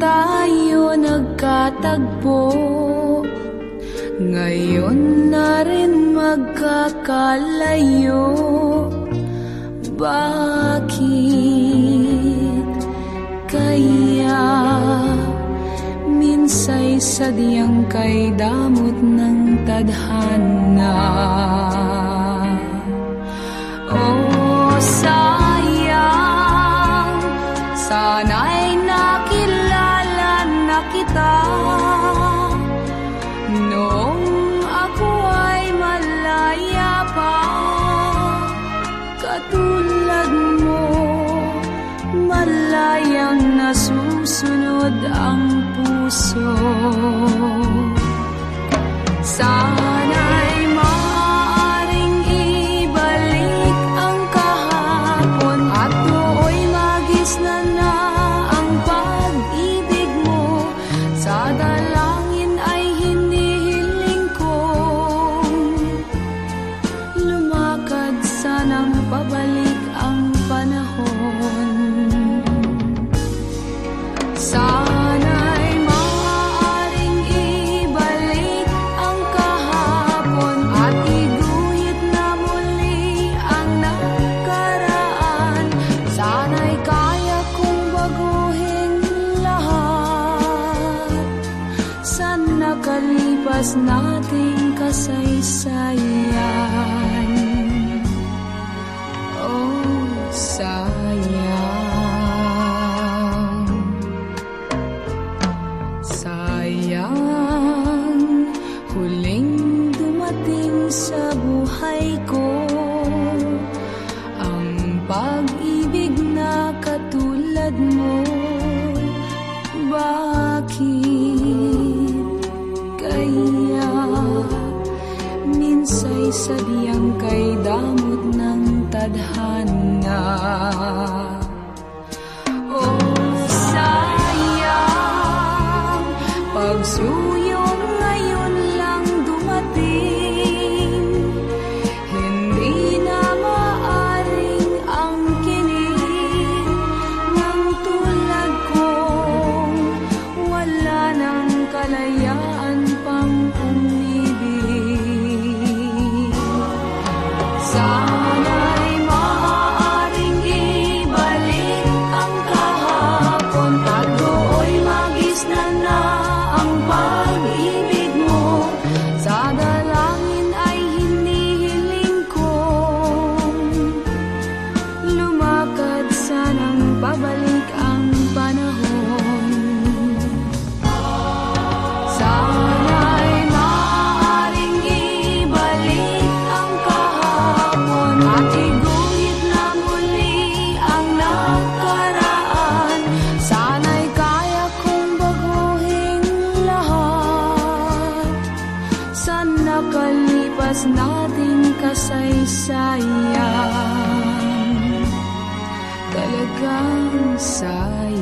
tayo nagkatagpo. Ngayon na rin magkakalayo. Bakit kaya Minsay sadyang kay damot ng tadhana? Oh, sayang Malayang nasusunod ang puso. Sana'y maaaring ibalik ang kahapon At nooy magisnan na ang pag-ibig mo. Sa dalangin ay hinihiling kong Lumakad sanang pabalik Sa nakalipas nating kasaysayan. Oh, sayang. Sayang Huling dumating sa buhay ko. Ang pag-ibig na katulad mo Sadyang kay damot ng tadhana Sana'y nakalipas nating kasaysayan. Talagang sayang